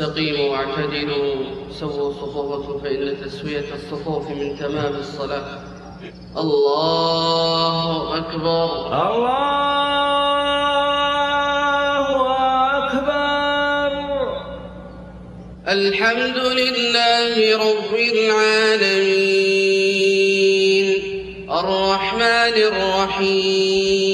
استقيموا واعتدلوا سووا صفوفكم فإن تسوية الصفوف من تمام الصلاة. الله أكبر. الله أكبر. الحمد لله رب العالمين. الرحمن الرحيم.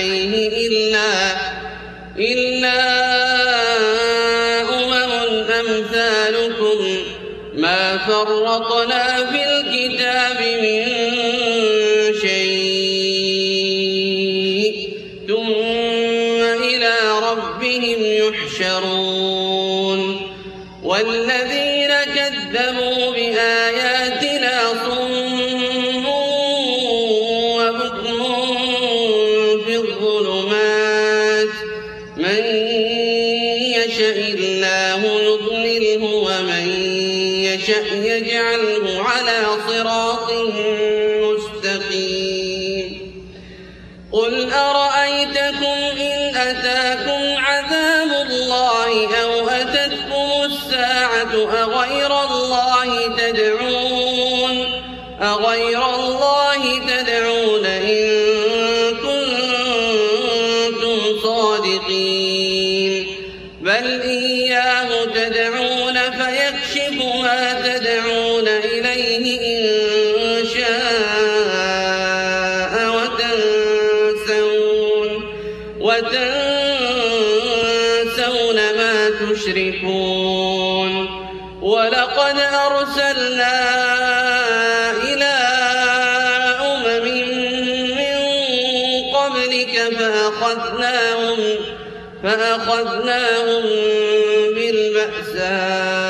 بجناحيه إلا إلا أمم أمثالكم ما فرطنا في الكتاب من شيء ثم إلى ربهم يحشرون والذين كذبوا صراط مستقيم. قل أرأيتكم إن أتاكم عذاب الله أو أتتكم الساعة أغير الله تدعون؟ أغير الله تدعون إن كنتم صادقين. إليه إن شاء وتنسون وتنسون ما تشركون ولقد أرسلنا إلى أمم من قبلك فأخذناهم فأخذناهم بالبأساء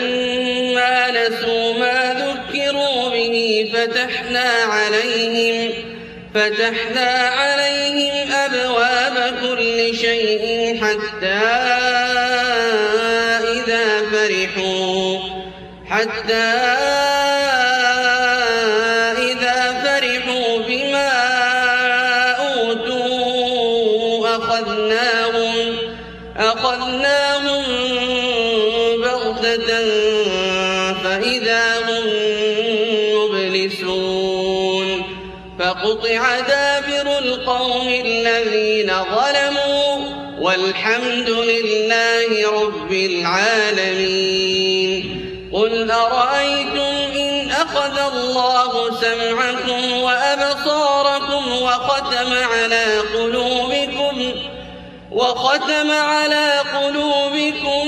فتحنا عليهم فتحنا عليهم أبواب كل شيء حتى إذا فرحوا. حتى إذا فرحوا بما أوتوا أخذناهم أخذناهم بغتة فإذا هم مبلسون فقطع دابر القوم الذين ظلموا والحمد لله رب العالمين. قل أرأيتم إن أخذ الله سمعكم وأبصاركم وختم على قلوبكم وختم على قلوبكم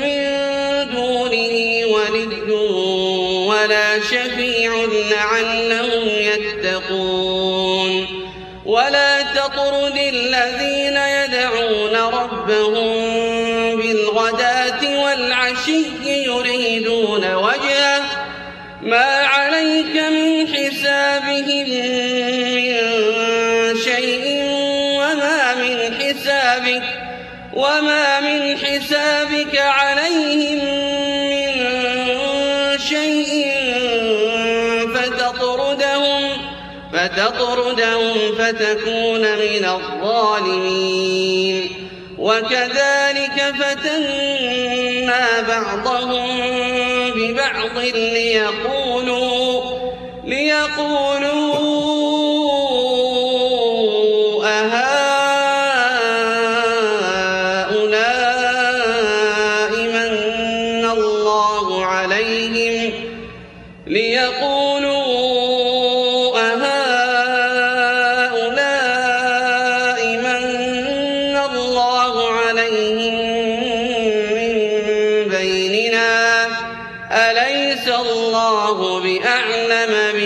ولي ولا شفيع لعلهم يتقون. ولا تطرد الذين يدعون ربهم بالغداة والعشي يريدون وجهه. ما عليك من حسابهم وما من حسابك عليهم فتطردهم فتكون من الظالمين. وكذلك فتنا بعضهم ببعض ليقولوا ليقولوا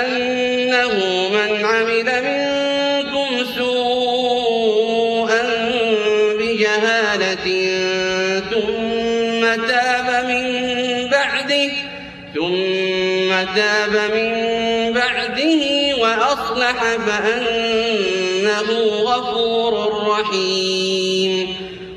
أنه من عمل منكم سوءا بجهالة ثم تاب من بعده ثم تاب من بعده وأصلح فأنه غفور رحيم.